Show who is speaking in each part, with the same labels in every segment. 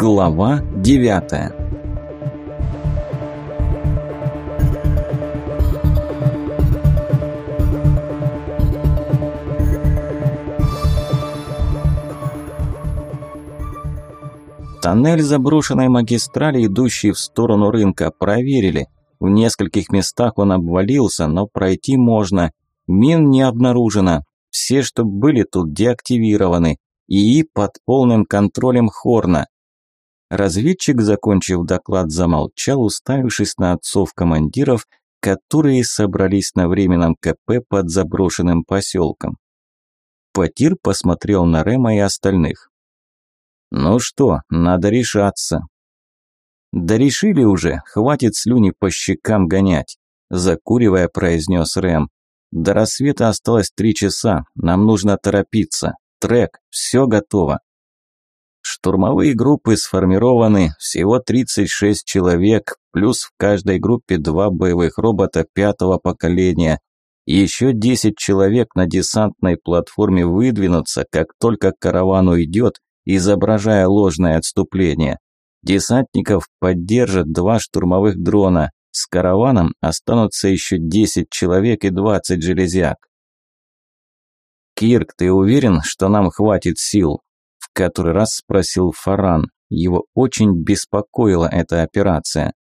Speaker 1: Глава девятая Тоннель заброшенной магистрали, идущий в сторону рынка, проверили. В нескольких местах он обвалился, но пройти можно. Мин не обнаружено. Все, что были тут, деактивированы. ИИ под полным контролем Хорна. Разведчик, закончив доклад, замолчал, уставившись на отцов командиров, которые собрались на временном КП под заброшенным поселком. Потир посмотрел на Рема и остальных. «Ну что, надо решаться». «Да решили уже, хватит слюни по щекам гонять», – закуривая, произнес Рэм. «До рассвета осталось три часа, нам нужно торопиться. Трек, все готово». Штурмовые группы сформированы, всего 36 человек, плюс в каждой группе два боевых робота пятого поколения. Еще 10 человек на десантной платформе выдвинутся, как только караван уйдет, изображая ложное отступление. Десантников поддержат два штурмовых дрона. С караваном останутся еще 10 человек и 20 железяк. «Кирк, ты уверен, что нам хватит сил?» Который раз спросил Фаран. Его очень беспокоила эта операция.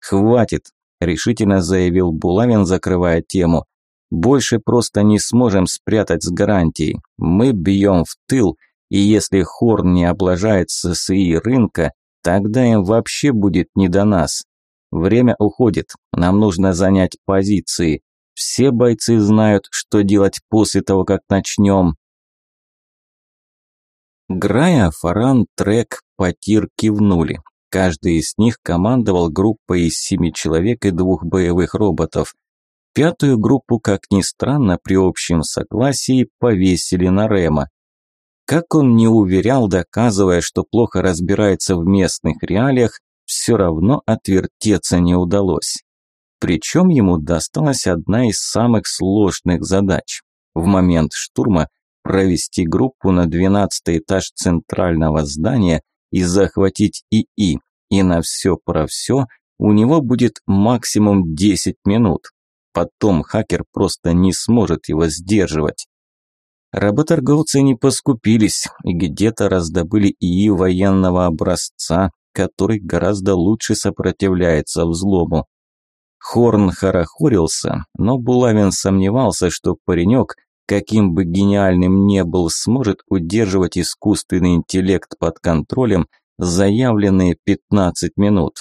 Speaker 1: «Хватит», – решительно заявил Булавин, закрывая тему. «Больше просто не сможем спрятать с гарантией. Мы бьем в тыл, и если Хорн не облажает ССИ рынка, тогда им вообще будет не до нас. Время уходит, нам нужно занять позиции. Все бойцы знают, что делать после того, как начнем. Грая, Фаран, Трек, Потир кивнули. Каждый из них командовал группой из семи человек и двух боевых роботов. Пятую группу, как ни странно, при общем согласии повесили на Рема. Как он не уверял, доказывая, что плохо разбирается в местных реалиях, все равно отвертеться не удалось. Причем ему досталась одна из самых сложных задач. В момент штурма провести группу на 12 этаж центрального здания и захватить ИИ, и на все про все у него будет максимум 10 минут. Потом хакер просто не сможет его сдерживать. Работорговцы не поскупились и где-то раздобыли ИИ военного образца, который гораздо лучше сопротивляется взлому. Хорн хорохорился, но Булавин сомневался, что паренек, каким бы гениальным не был, сможет удерживать искусственный интеллект под контролем заявленные 15 минут.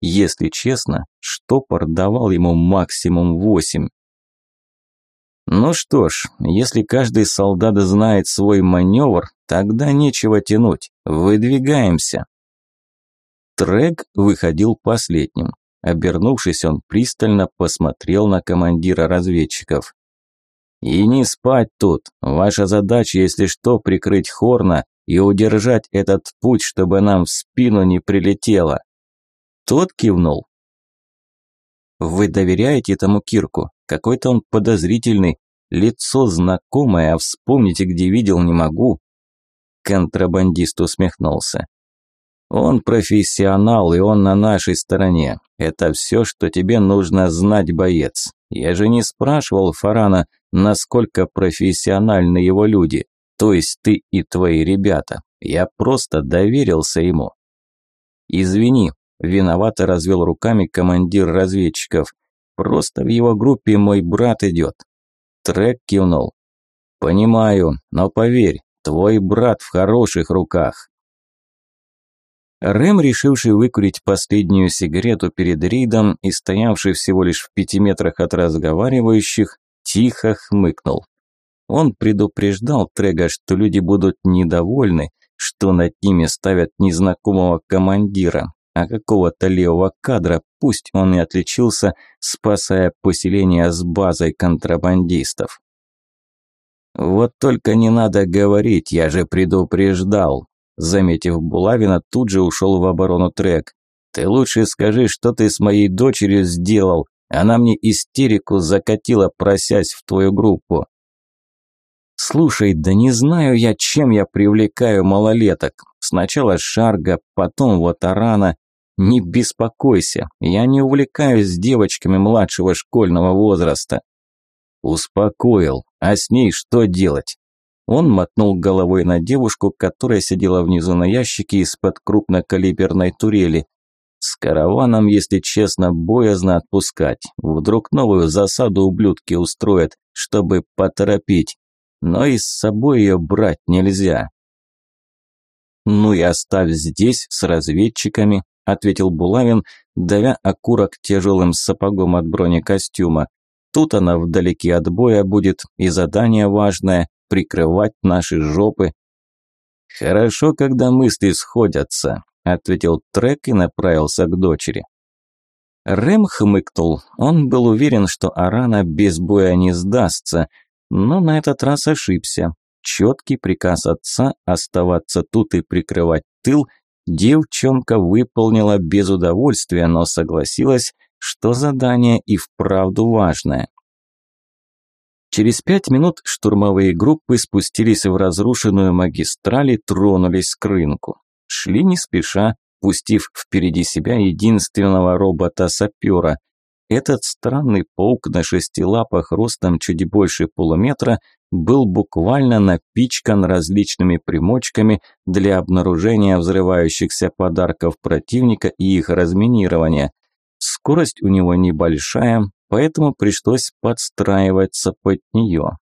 Speaker 1: Если честно, штопор давал ему максимум 8. Ну что ж, если каждый солдат знает свой маневр, тогда нечего тянуть. Выдвигаемся. Трек выходил последним. Обернувшись, он пристально посмотрел на командира разведчиков. «И не спать тут. Ваша задача, если что, прикрыть Хорна и удержать этот путь, чтобы нам в спину не прилетело». Тот кивнул. «Вы доверяете этому Кирку? Какой-то он подозрительный, лицо знакомое, а вспомните, где видел, не могу. Контрабандист усмехнулся. Он профессионал, и он на нашей стороне. Это все, что тебе нужно знать, боец. Я же не спрашивал Фарана, насколько профессиональны его люди, то есть ты и твои ребята. Я просто доверился ему. Извини, виновато развел руками командир разведчиков. Просто в его группе мой брат идет. Трек кивнул. Понимаю, но поверь, твой брат в хороших руках. Рэм, решивший выкурить последнюю сигарету перед рейдом и стоявший всего лишь в пяти метрах от разговаривающих, тихо хмыкнул. Он предупреждал Трега, что люди будут недовольны, что над ними ставят незнакомого командира, а какого-то левого кадра, пусть он и отличился, спасая поселение с базой контрабандистов. «Вот только не надо говорить, я же предупреждал», заметив Булавина, тут же ушел в оборону Трек. «Ты лучше скажи, что ты с моей дочерью сделал, она мне истерику закатила, просясь в твою группу». Слушай, да не знаю я, чем я привлекаю малолеток. Сначала Шарга, потом вот Арана. Не беспокойся, я не увлекаюсь девочками младшего школьного возраста. Успокоил, а с ней что делать? Он мотнул головой на девушку, которая сидела внизу на ящике из-под крупнокалиберной турели. С караваном, если честно, боязно отпускать. Вдруг новую засаду ублюдки устроят, чтобы поторопить. Но и с собой ее брать нельзя. «Ну и оставь здесь с разведчиками», – ответил Булавин, давя окурок тяжелым сапогом от бронекостюма. «Тут она вдалеке от боя будет, и задание важное – прикрывать наши жопы». «Хорошо, когда мысли сходятся», – ответил Трек и направился к дочери. Рэм хмыкнул. Он был уверен, что Арана без боя не сдастся, но на этот раз ошибся. Четкий приказ отца оставаться тут и прикрывать тыл девчонка выполнила без удовольствия, но согласилась, что задание и вправду важное. Через пять минут штурмовые группы спустились в разрушенную магистраль и тронулись к рынку. Шли не спеша, пустив впереди себя единственного робота-сапера. Этот странный паук на шести лапах ростом чуть больше полуметра был буквально напичкан различными примочками для обнаружения взрывающихся подарков противника и их разминирования. Скорость у него небольшая, поэтому пришлось подстраиваться под нее.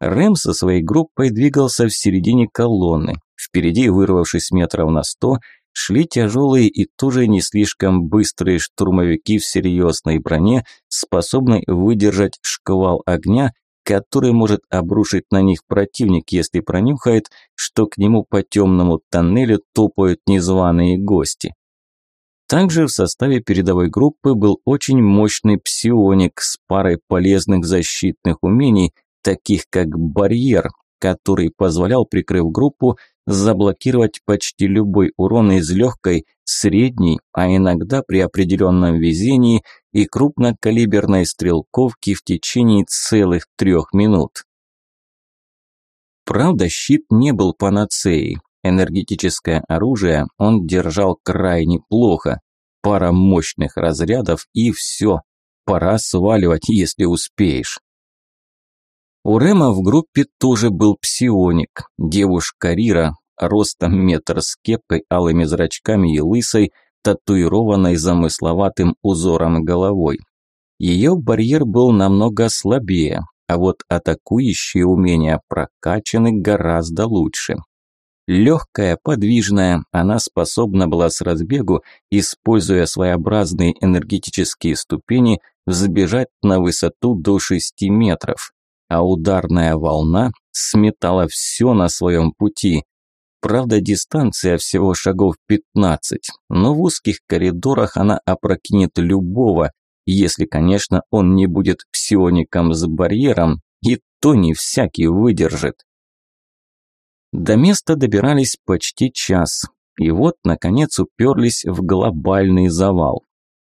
Speaker 1: Рэм со своей группой двигался в середине колонны. Впереди, вырвавшись метров на сто, шли тяжелые и тоже не слишком быстрые штурмовики в серьезной броне, способной выдержать шквал огня, который может обрушить на них противник, если пронюхает, что к нему по темному тоннелю топают незваные гости. Также в составе передовой группы был очень мощный псионик с парой полезных защитных умений, таких как барьер, который позволял, прикрыв группу, заблокировать почти любой урон из легкой, средней, а иногда при определенном везении и крупнокалиберной стрелковки в течение целых трех минут. Правда, щит не был панацеей. Энергетическое оружие он держал крайне плохо. Пара мощных разрядов и все. Пора сваливать, если успеешь. У Рема в группе тоже был псионик, девушка Рира, ростом метр с кепкой, алыми зрачками и лысой, татуированной замысловатым узором головой. Ее барьер был намного слабее, а вот атакующие умения прокачаны гораздо лучше. Легкая, подвижная, она способна была с разбегу, используя своеобразные энергетические ступени, взбежать на высоту до 6 метров а ударная волна сметала все на своем пути. Правда, дистанция всего шагов 15, но в узких коридорах она опрокинет любого, если, конечно, он не будет псиоником с барьером, и то не всякий выдержит. До места добирались почти час, и вот, наконец, уперлись в глобальный завал.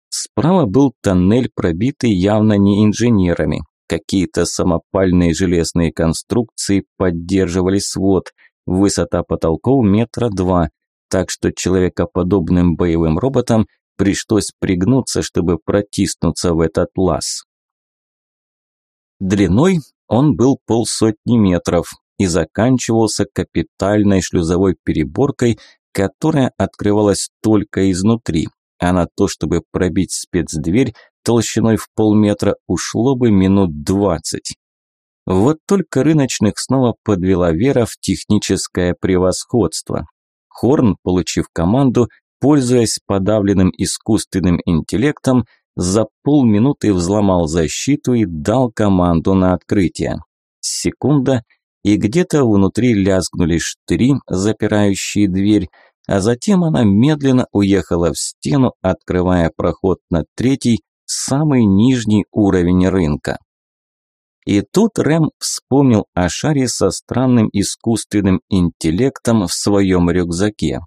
Speaker 1: Справа был тоннель, пробитый явно не инженерами, Какие-то самопальные железные конструкции поддерживали свод. Высота потолков метра два, так что человекоподобным боевым роботам пришлось пригнуться, чтобы протиснуться в этот лаз. Длиной он был полсотни метров и заканчивался капитальной шлюзовой переборкой, которая открывалась только изнутри, а на то, чтобы пробить спецдверь, толщиной в полметра ушло бы минут двадцать. Вот только рыночных снова подвела вера в техническое превосходство. Хорн, получив команду, пользуясь подавленным искусственным интеллектом, за полминуты взломал защиту и дал команду на открытие. Секунда, и где-то внутри лязгнули штыри, запирающие дверь, а затем она медленно уехала в стену, открывая проход на третий, самый нижний уровень рынка. И тут Рэм вспомнил о шаре со странным искусственным интеллектом в своем рюкзаке.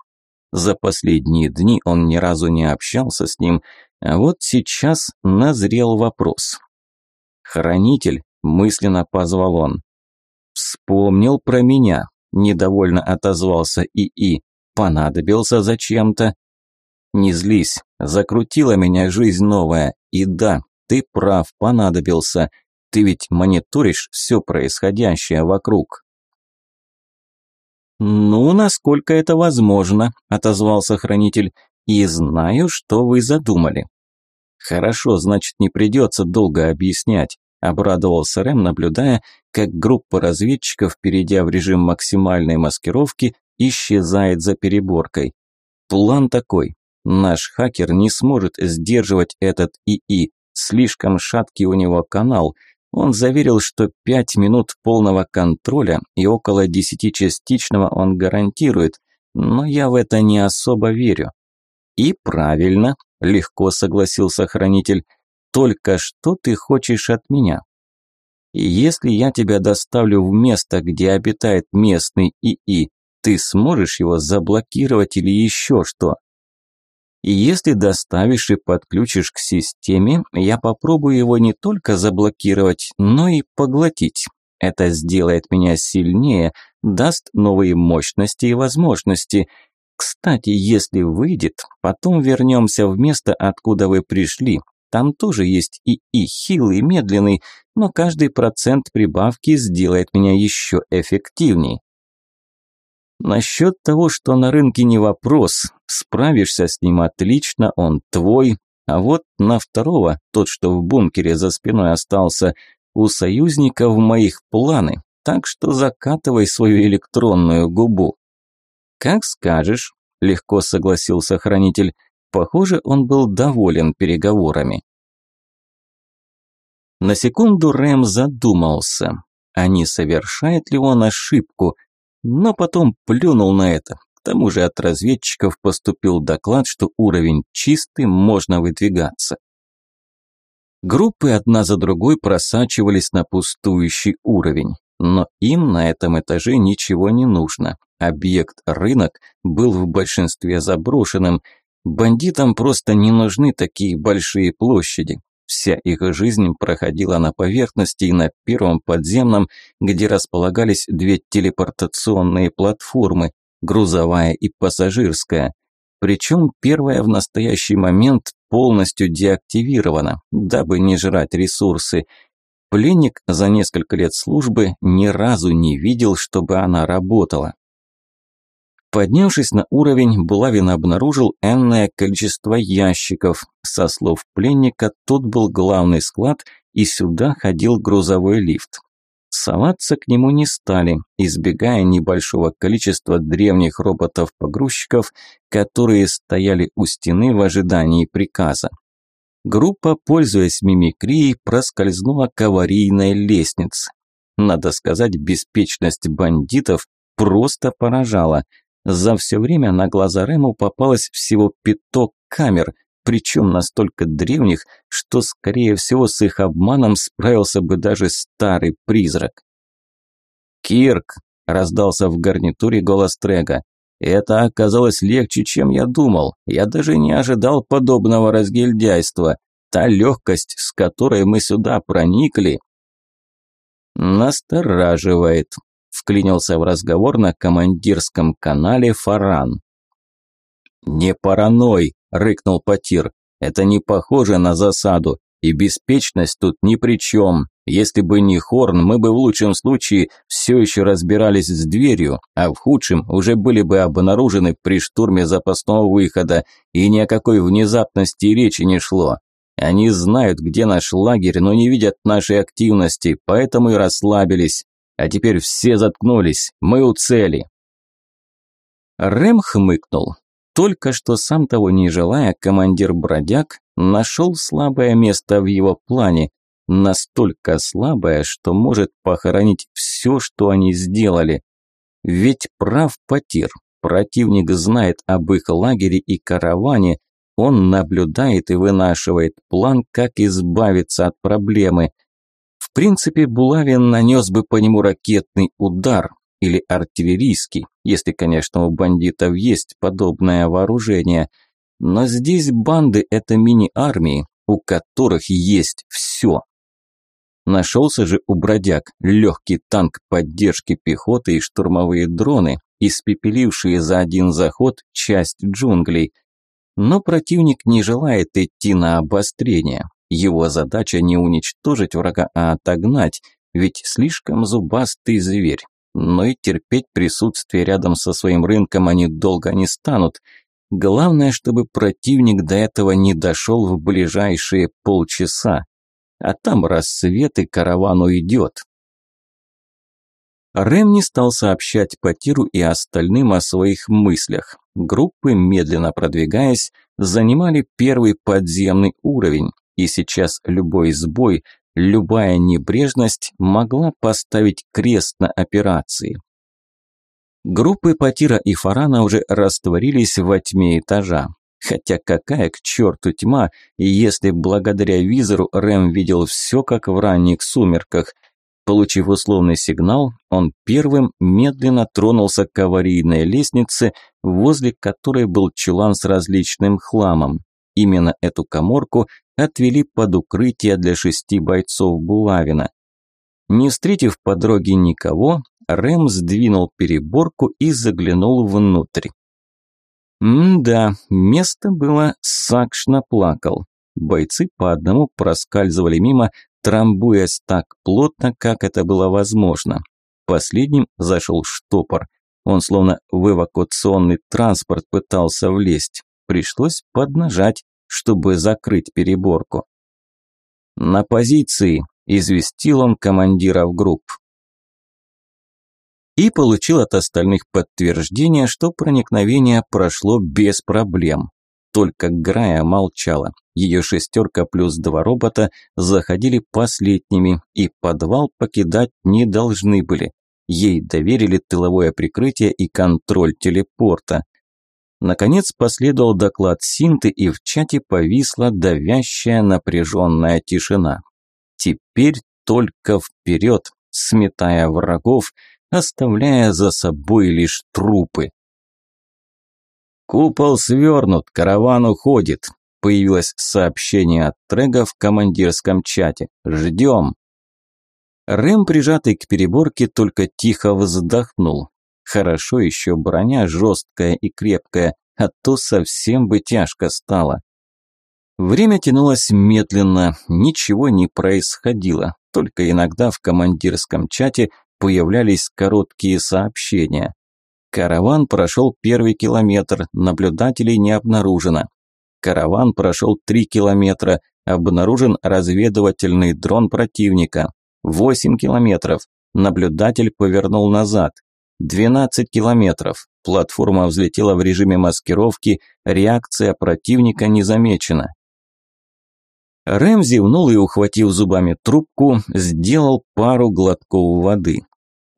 Speaker 1: За последние дни он ни разу не общался с ним, а вот сейчас назрел вопрос. «Хранитель», – мысленно позвал он. Вспомнил про меня, недовольно отозвался ИИ. Понадобился зачем-то. Не злись, закрутила меня жизнь новая. И да, ты прав, понадобился. Ты ведь мониторишь все происходящее вокруг. «Ну, насколько это возможно», – отозвался хранитель, – «и знаю, что вы задумали». «Хорошо, значит, не придется долго объяснять», – обрадовался Рэм, наблюдая, как группа разведчиков, перейдя в режим максимальной маскировки, исчезает за переборкой. План такой. Наш хакер не сможет сдерживать этот ИИ, слишком шаткий у него канал – он заверил, что пять минут полного контроля и около десяти частичного он гарантирует, но я в это не особо верю. И правильно, легко согласился хранитель, только что ты хочешь от меня? Если я тебя доставлю в место, где обитает местный ИИ, ты сможешь его заблокировать или еще что? И если доставишь и подключишь к системе, я попробую его не только заблокировать, но и поглотить. Это сделает меня сильнее, даст новые мощности и возможности. Кстати, если выйдет, потом вернемся в место, откуда вы пришли. Там тоже есть и и хилый, медленный, но каждый процент прибавки сделает меня еще эффективней. Насчет того, что на рынке не вопрос, справишься с ним отлично, он твой, а вот на второго, тот, что в бункере за спиной остался, у союзников моих планы, так что закатывай свою электронную губу. Как скажешь, легко согласился хранитель. Похоже, он был доволен переговорами. На секунду Рэм задумался, а не совершает ли он ошибку – но потом плюнул на это. К тому же от разведчиков поступил доклад, что уровень чистый, можно выдвигаться. Группы одна за другой просачивались на пустующий уровень, но им на этом этаже ничего не нужно. Объект рынок был в большинстве заброшенным. Бандитам просто не нужны такие большие площади. Вся их жизнь проходила на поверхности и на первом подземном, где располагались две телепортационные платформы, грузовая и пассажирская. Причем первая в настоящий момент полностью деактивирована, дабы не жрать ресурсы. Пленник за несколько лет службы ни разу не видел, чтобы она работала. Поднявшись на уровень, Булавин обнаружил энное количество ящиков. Со слов пленника, тут был главный склад, и сюда ходил грузовой лифт. Соваться к нему не стали, избегая небольшого количества древних роботов-погрузчиков, которые стояли у стены в ожидании приказа. Группа, пользуясь мимикрией, проскользнула к аварийной лестнице. Надо сказать, беспечность бандитов просто поражала – за все время на глаза Рэму попалось всего пяток камер, причем настолько древних, что, скорее всего, с их обманом справился бы даже старый призрак. «Кирк!» – раздался в гарнитуре голос Трега. «Это оказалось легче, чем я думал. Я даже не ожидал подобного разгильдяйства. Та легкость, с которой мы сюда проникли...» «Настораживает», вклинился в разговор на командирском канале Фаран. «Не параной!» – рыкнул Потир. «Это не похоже на засаду, и беспечность тут ни при чем. Если бы не Хорн, мы бы в лучшем случае все еще разбирались с дверью, а в худшем уже были бы обнаружены при штурме запасного выхода, и ни о какой внезапности речи не шло. Они знают, где наш лагерь, но не видят нашей активности, поэтому и расслабились. А теперь все заткнулись, мы у цели. Рэм хмыкнул. Только что сам того не желая, командир бродяг нашел слабое место в его плане, настолько слабое, что может похоронить все, что они сделали. Ведь прав Потир, противник знает об их лагере и караване, он наблюдает и вынашивает план, как избавиться от проблемы – в принципе, Булавин нанес бы по нему ракетный удар или артиллерийский, если, конечно, у бандитов есть подобное вооружение. Но здесь банды – это мини-армии, у которых есть все. Нашелся же у бродяг легкий танк поддержки пехоты и штурмовые дроны, испепелившие за один заход часть джунглей. Но противник не желает идти на обострение. Его задача не уничтожить врага, а отогнать, ведь слишком зубастый зверь. Но и терпеть присутствие рядом со своим рынком они долго не станут. Главное, чтобы противник до этого не дошел в ближайшие полчаса. А там рассвет и караван уйдет. Рэм не стал сообщать Потиру и остальным о своих мыслях. Группы, медленно продвигаясь, занимали первый подземный уровень, и сейчас любой сбой, любая небрежность могла поставить крест на операции. Группы Потира и Фарана уже растворились во тьме этажа. Хотя какая к черту тьма, если благодаря визору Рэм видел все как в ранних сумерках. Получив условный сигнал, он первым медленно тронулся к аварийной лестнице, возле которой был чулан с различным хламом. Именно эту коморку отвели под укрытие для шести бойцов Булавина. Не встретив по дороге никого, Рэм сдвинул переборку и заглянул внутрь. М-да, место было сакшно плакал. Бойцы по одному проскальзывали мимо, трамбуясь так плотно, как это было возможно. Последним зашел штопор. Он словно в эвакуационный транспорт пытался влезть. Пришлось поднажать, чтобы закрыть переборку. «На позиции», – известил он командиров групп и получил от остальных подтверждение, что проникновение прошло без проблем. Только Грая молчала. Ее шестерка плюс два робота заходили последними и подвал покидать не должны были. Ей доверили тыловое прикрытие и контроль телепорта. Наконец последовал доклад Синты, и в чате повисла давящая напряженная тишина. Теперь только вперед, сметая врагов, оставляя за собой лишь трупы. «Купол свернут, караван уходит», – появилось сообщение от Трега в командирском чате. «Ждем». Рэм, прижатый к переборке, только тихо вздохнул. Хорошо еще броня жесткая и крепкая, а то совсем бы тяжко стало. Время тянулось медленно, ничего не происходило, только иногда в командирском чате появлялись короткие сообщения. Караван прошел первый километр, наблюдателей не обнаружено. Караван прошел три километра, обнаружен разведывательный дрон противника. Восемь километров, наблюдатель повернул назад. Двенадцать километров, платформа взлетела в режиме маскировки, реакция противника не замечена. Рэм зевнул и, ухватив зубами трубку, сделал пару глотков воды.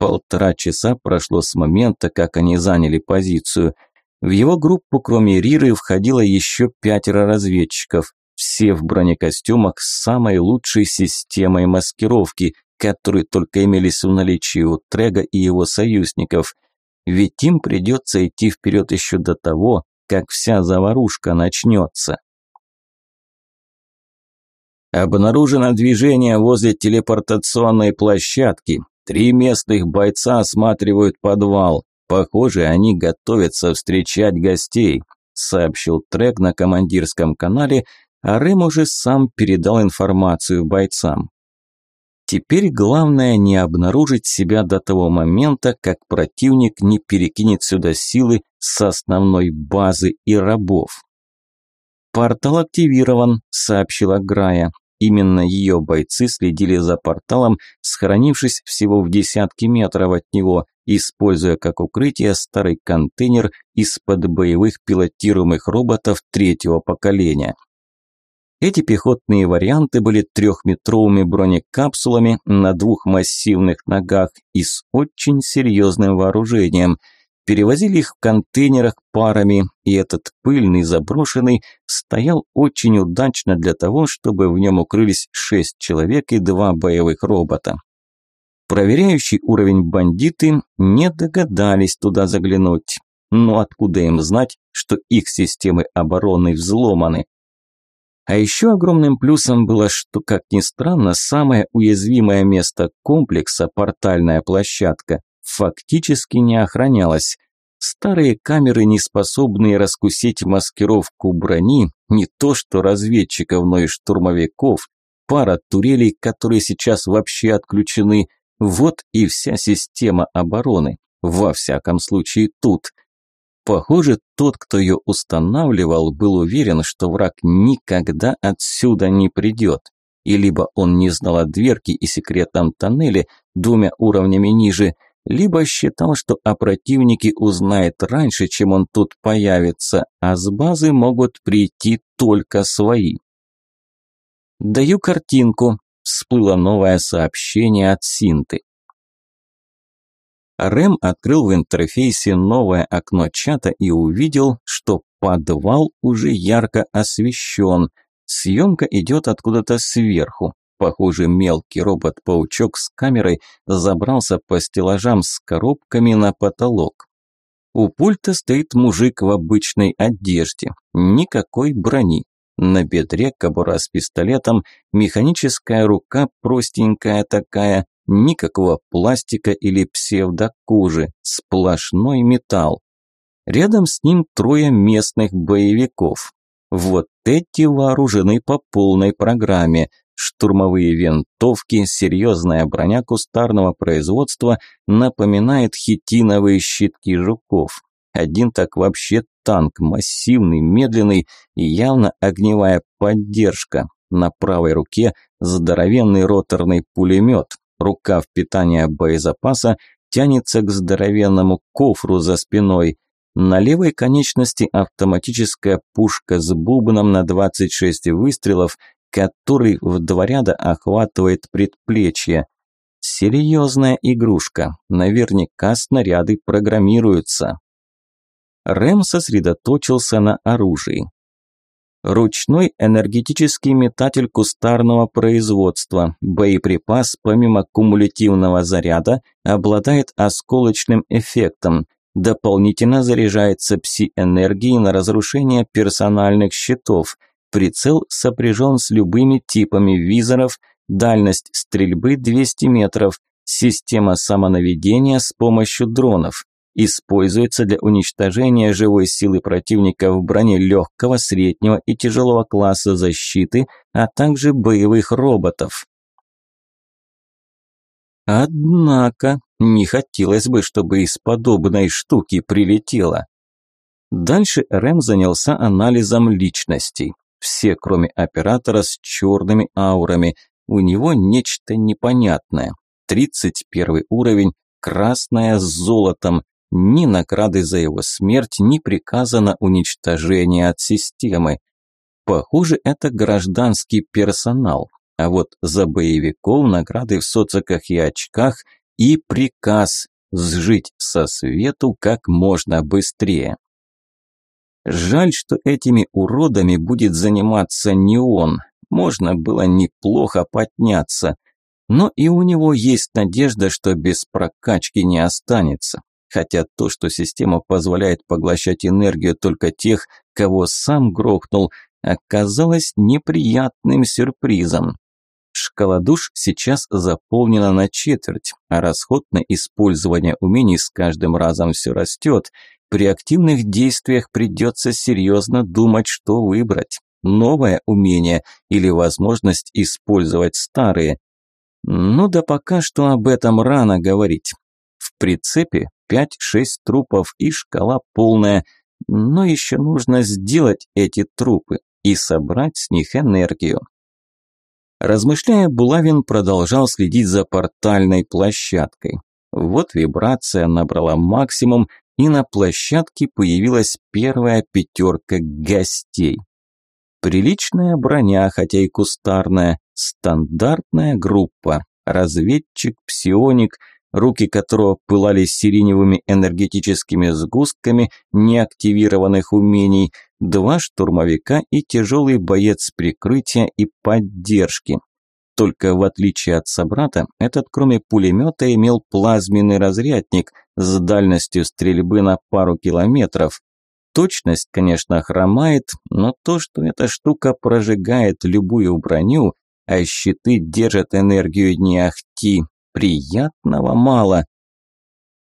Speaker 1: Полтора часа прошло с момента, как они заняли позицию. В его группу, кроме Риры, входило еще пятеро разведчиков, все в бронекостюмах с самой лучшей системой маскировки, которые только имелись в наличии у Трега и его союзников. Ведь им придется идти вперед еще до того, как вся заварушка начнется. Обнаружено движение возле телепортационной площадки. Три местных бойца осматривают подвал. Похоже, они готовятся встречать гостей, сообщил Трек на командирском канале, а Рэм уже сам передал информацию бойцам. Теперь главное не обнаружить себя до того момента, как противник не перекинет сюда силы с основной базы и рабов. «Портал активирован», – сообщила Грая. Именно ее бойцы следили за порталом, схоронившись всего в десятки метров от него, используя как укрытие старый контейнер из-под боевых пилотируемых роботов третьего поколения. Эти пехотные варианты были трехметровыми бронекапсулами на двух массивных ногах и с очень серьезным вооружением – Перевозили их в контейнерах парами, и этот пыльный заброшенный стоял очень удачно для того, чтобы в нем укрылись шесть человек и два боевых робота. Проверяющий уровень бандиты не догадались туда заглянуть. Но откуда им знать, что их системы обороны взломаны? А еще огромным плюсом было, что, как ни странно, самое уязвимое место комплекса, портальная площадка, фактически не охранялась. Старые камеры, не способные раскусить маскировку брони, не то что разведчиков, но и штурмовиков, пара турелей, которые сейчас вообще отключены, вот и вся система обороны, во всяком случае тут. Похоже, тот, кто ее устанавливал, был уверен, что враг никогда отсюда не придет. И либо он не знал о дверке и секретном тоннеле двумя уровнями ниже, либо считал, что о противнике узнает раньше, чем он тут появится, а с базы могут прийти только свои. «Даю картинку», – всплыло новое сообщение от Синты. Рэм открыл в интерфейсе новое окно чата и увидел, что подвал уже ярко освещен. Съемка идет откуда-то сверху. Похоже, мелкий робот-паучок с камерой забрался по стеллажам с коробками на потолок. У пульта стоит мужик в обычной одежде, никакой брони. На бедре кобура с пистолетом, механическая рука простенькая такая, никакого пластика или псевдокожи, сплошной металл. Рядом с ним трое местных боевиков. Вот эти вооружены по полной программе. Штурмовые винтовки, серьезная броня кустарного производства напоминает хитиновые щитки жуков. Один так вообще танк, массивный, медленный и явно огневая поддержка. На правой руке здоровенный роторный пулемет. Рукав питания боезапаса тянется к здоровенному кофру за спиной. На левой конечности автоматическая пушка с бубном на 26 выстрелов, который в два ряда охватывает предплечье. Серьезная игрушка. Наверняка снаряды программируются. Рэм сосредоточился на оружии. Ручной энергетический метатель кустарного производства. Боеприпас, помимо кумулятивного заряда, обладает осколочным эффектом. Дополнительно заряжается пси-энергией на разрушение персональных щитов. Прицел сопряжен с любыми типами визоров, дальность стрельбы 200 метров, система самонаведения с помощью дронов. Используется для уничтожения живой силы противника в броне легкого, среднего и тяжелого класса защиты, а также боевых роботов. Однако, не хотелось бы, чтобы из подобной штуки прилетело. Дальше Рэм занялся анализом личностей. Все, кроме оператора с черными аурами. У него нечто непонятное. 31 уровень, красное с золотом, ни награды за его смерть, ни приказа на уничтожение от системы. Похоже, это гражданский персонал, а вот за боевиков награды в социках и очках и приказ сжить со свету как можно быстрее. Жаль, что этими уродами будет заниматься не он. Можно было неплохо подняться. Но и у него есть надежда, что без прокачки не останется хотя то, что система позволяет поглощать энергию только тех, кого сам грохнул, оказалось неприятным сюрпризом. Шкала душ сейчас заполнена на четверть, а расход на использование умений с каждым разом все растет. При активных действиях придется серьезно думать, что выбрать. Новое умение или возможность использовать старые. Ну да пока что об этом рано говорить. В прицепе 5-6 трупов и шкала полная. Но еще нужно сделать эти трупы и собрать с них энергию. Размышляя, Булавин продолжал следить за портальной площадкой. Вот вибрация набрала максимум, и на площадке появилась первая пятерка гостей. Приличная броня, хотя и кустарная, стандартная группа, разведчик, псионик – руки которого пылали сиреневыми энергетическими сгустками неактивированных умений, два штурмовика и тяжелый боец прикрытия и поддержки. Только в отличие от собрата, этот кроме пулемета имел плазменный разрядник с дальностью стрельбы на пару километров. Точность, конечно, хромает, но то, что эта штука прожигает любую броню, а щиты держат энергию не ахти, приятного мало.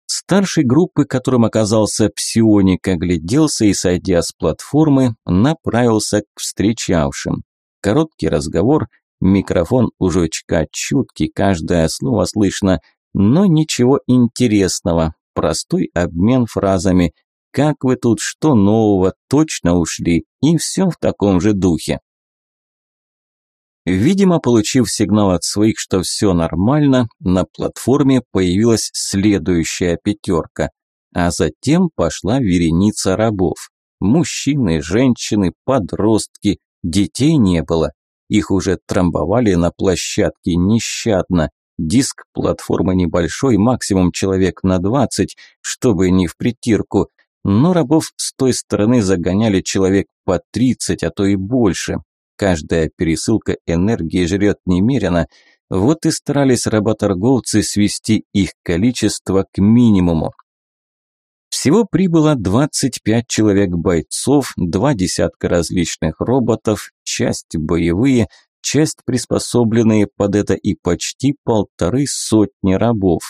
Speaker 1: Старший группы, которым оказался псионик, огляделся и, сойдя с платформы, направился к встречавшим. Короткий разговор, микрофон у жучка чуткий, каждое слово слышно, но ничего интересного, простой обмен фразами «Как вы тут, что нового, точно ушли?» и все в таком же духе. Видимо, получив сигнал от своих, что все нормально, на платформе появилась следующая пятерка, а затем пошла вереница рабов. Мужчины, женщины, подростки, детей не было. Их уже трамбовали на площадке нещадно. Диск платформы небольшой, максимум человек на 20, чтобы не в притирку. Но рабов с той стороны загоняли человек по 30, а то и больше. Каждая пересылка энергии жрет немерено, вот и старались работорговцы свести их количество к минимуму. Всего прибыло 25 человек-бойцов, два десятка различных роботов, часть боевые, часть приспособленные под это и почти полторы сотни рабов.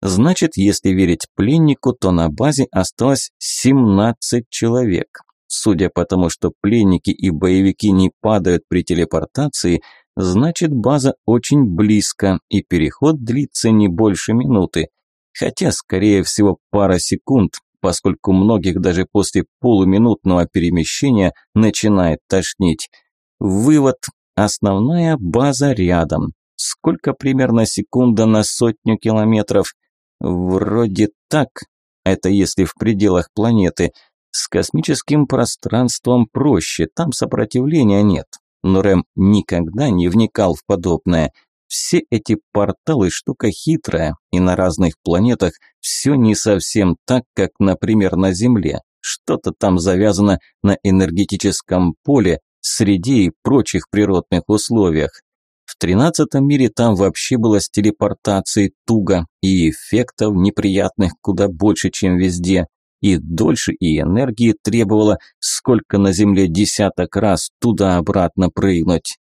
Speaker 1: Значит, если верить пленнику, то на базе осталось 17 человек. Судя по тому, что пленники и боевики не падают при телепортации, значит база очень близко, и переход длится не больше минуты. Хотя, скорее всего, пара секунд, поскольку многих даже после полуминутного перемещения начинает тошнить. Вывод. Основная база рядом. Сколько примерно секунда на сотню километров? Вроде так. Это если в пределах планеты – с космическим пространством проще, там сопротивления нет. Но Рэм никогда не вникал в подобное. Все эти порталы штука хитрая, и на разных планетах все не совсем так, как, например, на Земле. Что-то там завязано на энергетическом поле, среде и прочих природных условиях. В тринадцатом мире там вообще было с телепортацией туго, и эффектов неприятных куда больше, чем везде и дольше и энергии требовало, сколько на Земле десяток раз туда-обратно прыгнуть.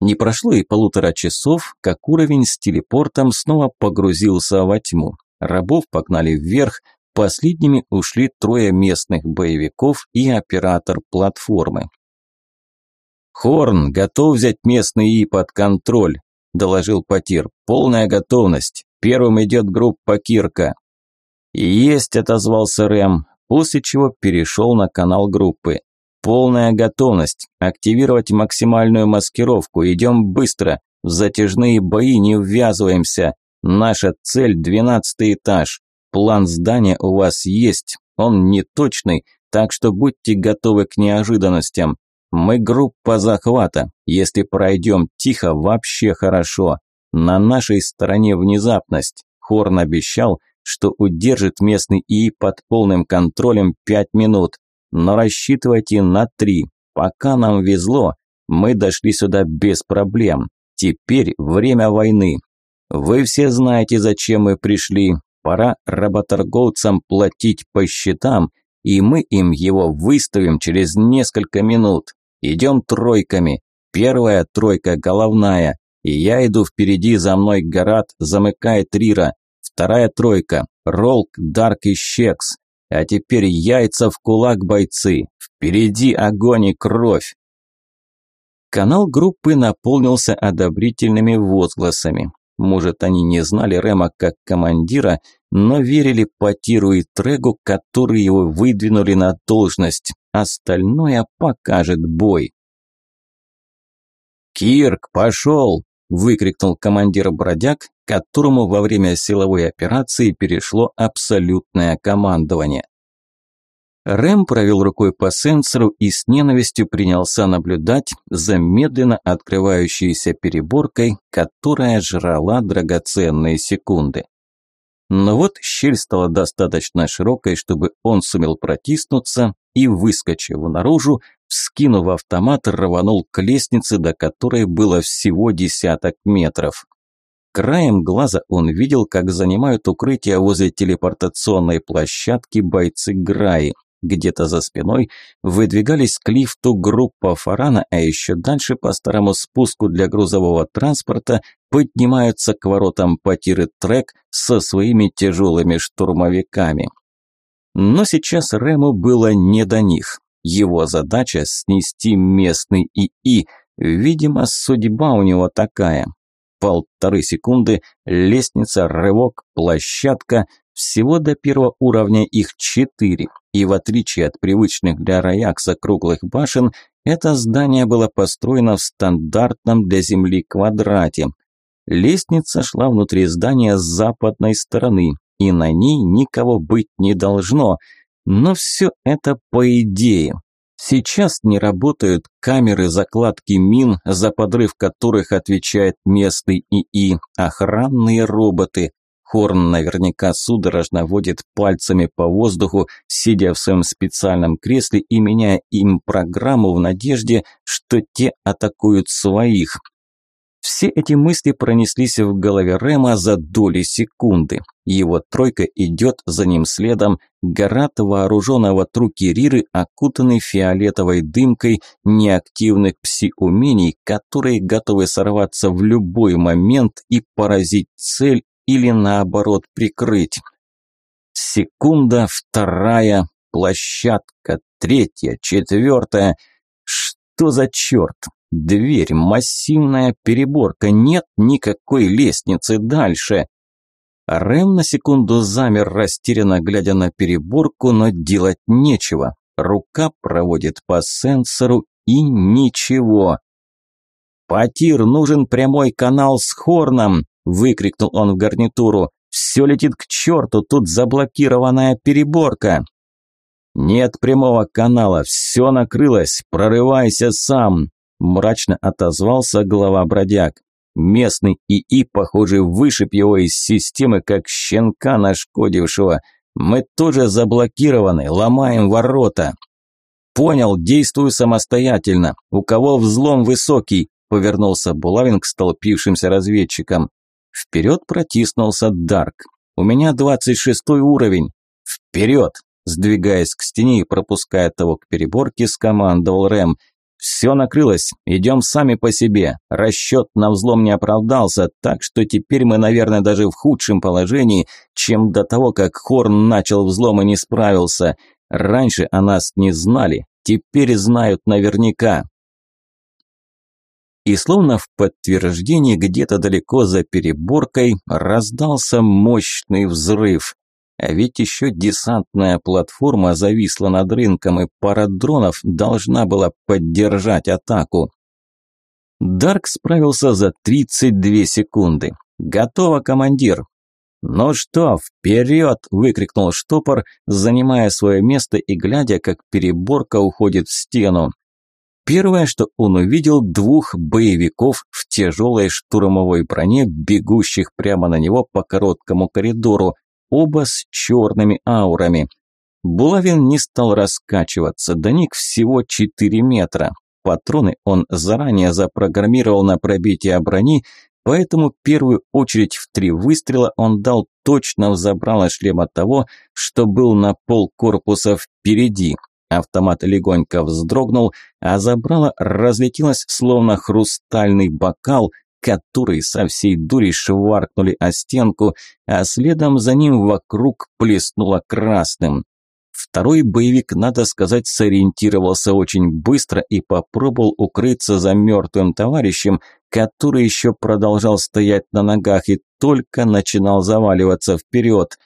Speaker 1: Не прошло и полутора часов, как уровень с телепортом снова погрузился во тьму. Рабов погнали вверх, последними ушли трое местных боевиков и оператор платформы. «Хорн, готов взять местный И под контроль», – доложил Потир. «Полная готовность. Первым идет группа Кирка. «Есть», – отозвался Рэм, после чего перешел на канал группы. «Полная готовность. Активировать максимальную маскировку. Идем быстро. В затяжные бои не ввязываемся. Наша цель – двенадцатый этаж. План здания у вас есть. Он не точный, так что будьте готовы к неожиданностям. Мы группа захвата. Если пройдем тихо, вообще хорошо. На нашей стороне внезапность. Хорн обещал, что удержит местный ИИ под полным контролем 5 минут, но рассчитывайте на 3. Пока нам везло, мы дошли сюда без проблем. Теперь время войны. Вы все знаете, зачем мы пришли. Пора работорговцам платить по счетам, и мы им его выставим через несколько минут. Идем тройками. Первая тройка головная, и я иду впереди, за мной Гарат замыкает Рира. Вторая тройка. Ролк, Дарк и Щекс. А теперь яйца в кулак, бойцы. Впереди огонь и кровь. Канал группы наполнился одобрительными возгласами. Может, они не знали Рема как командира, но верили Потиру и Трегу, которые его выдвинули на должность. Остальное покажет бой. «Кирк, пошел!» – выкрикнул командир бродяг, которому во время силовой операции перешло абсолютное командование. Рэм провел рукой по сенсору и с ненавистью принялся наблюдать за медленно открывающейся переборкой, которая жрала драгоценные секунды. Но вот щель стала достаточно широкой, чтобы он сумел протиснуться и, выскочив наружу, вскинув автомат, рванул к лестнице, до которой было всего десяток метров. Краем глаза он видел, как занимают укрытие возле телепортационной площадки бойцы Граи. Где-то за спиной выдвигались к лифту группа Фарана, а еще дальше по старому спуску для грузового транспорта поднимаются к воротам потиры трек со своими тяжелыми штурмовиками. Но сейчас Рему было не до них. Его задача – снести местный ИИ. Видимо, судьба у него такая. Полторы секунды, лестница, рывок, площадка. Всего до первого уровня их четыре. И в отличие от привычных для Раякса круглых башен, это здание было построено в стандартном для Земли квадрате. Лестница шла внутри здания с западной стороны, и на ней никого быть не должно. Но все это по идее. Сейчас не работают камеры закладки мин, за подрыв которых отвечает местный ИИ, охранные роботы. Хорн наверняка судорожно водит пальцами по воздуху, сидя в своем специальном кресле и меняя им программу в надежде, что те атакуют своих. Все эти мысли пронеслись в голове Рема за доли секунды. Его тройка идет за ним следом, Гарат вооруженного Трукириры, окутанный фиолетовой дымкой неактивных пси-умений, которые готовы сорваться в любой момент и поразить цель или наоборот прикрыть. Секунда, вторая, площадка, третья, четвертая. Что за черт? Дверь, массивная переборка, нет никакой лестницы дальше. Рэм на секунду замер, растерянно глядя на переборку, но делать нечего. Рука проводит по сенсору и ничего. «Потир, нужен прямой канал с Хорном!» – выкрикнул он в гарнитуру. «Все летит к черту, тут заблокированная переборка!» «Нет прямого канала, все накрылось, прорывайся сам!» Мрачно отозвался глава бродяг. Местный ИИ, похоже, вышиб его из системы, как щенка нашкодившего. Мы тоже заблокированы, ломаем ворота. Понял, действую самостоятельно. У кого взлом высокий? Повернулся Булавин к столпившимся разведчикам. Вперед протиснулся Дарк. У меня двадцать шестой уровень. Вперед! Сдвигаясь к стене и пропуская того к переборке, скомандовал Рэм. Все накрылось, идем сами по себе. Расчет на взлом не оправдался, так что теперь мы, наверное, даже в худшем положении, чем до того, как Хорн начал взлом и не справился. Раньше о нас не знали, теперь знают наверняка. И словно в подтверждении где-то далеко за переборкой раздался мощный взрыв. А ведь еще десантная платформа зависла над рынком, и пара дронов должна была поддержать атаку. Дарк справился за 32 секунды. «Готово, командир!» «Ну что, вперед!» – выкрикнул штопор, занимая свое место и глядя, как переборка уходит в стену. Первое, что он увидел, двух боевиков в тяжелой штурмовой броне, бегущих прямо на него по короткому коридору, оба с черными аурами. Булавин не стал раскачиваться, до них всего 4 метра. Патроны он заранее запрограммировал на пробитие брони, поэтому первую очередь в три выстрела он дал точно в забрало шлема того, что был на пол корпуса впереди. Автомат легонько вздрогнул, а забрало разлетелось словно хрустальный бокал, который со всей дури шваркнули о стенку, а следом за ним вокруг плеснуло красным. Второй боевик, надо сказать, сориентировался очень быстро и попробовал укрыться за мертвым товарищем, который еще продолжал стоять на ногах и только начинал заваливаться вперед.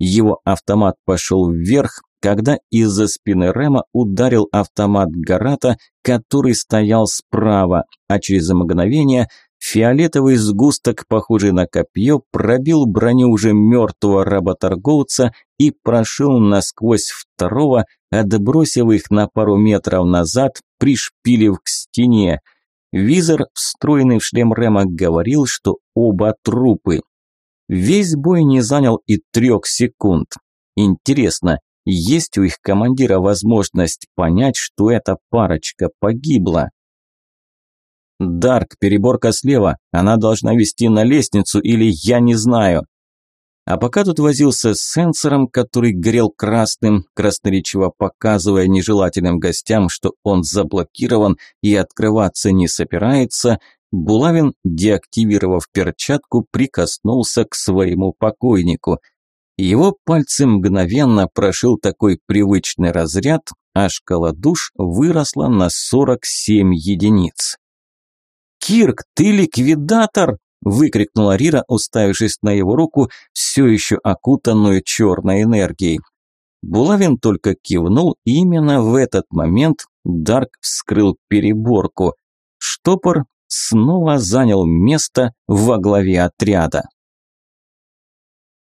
Speaker 1: Его автомат пошел вверх, когда из-за спины Рема ударил автомат Гарата, который стоял справа, а через мгновение Фиолетовый сгусток, похожий на копье, пробил броню уже мертвого работорговца и прошил насквозь второго, отбросив их на пару метров назад, пришпилив к стене. Визор, встроенный в шлем Рема, говорил, что оба трупы. Весь бой не занял и трех секунд. Интересно, есть у их командира возможность понять, что эта парочка погибла? «Дарк, переборка слева, она должна вести на лестницу или я не знаю». А пока тут возился с сенсором, который горел красным, красноречиво показывая нежелательным гостям, что он заблокирован и открываться не собирается, Булавин, деактивировав перчатку, прикоснулся к своему покойнику. Его пальцы мгновенно прошил такой привычный разряд, а шкала душ выросла на 47 единиц. «Кирк, ты ликвидатор!» – выкрикнула Рира, уставившись на его руку, все еще окутанную черной энергией. Булавин только кивнул, и именно в этот момент Дарк вскрыл переборку. Штопор снова занял место во главе отряда.